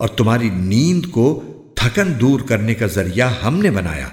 اور تمہاری نیند کو تھکن دور کرنے کا ذریعہ ہم نے بنایا۔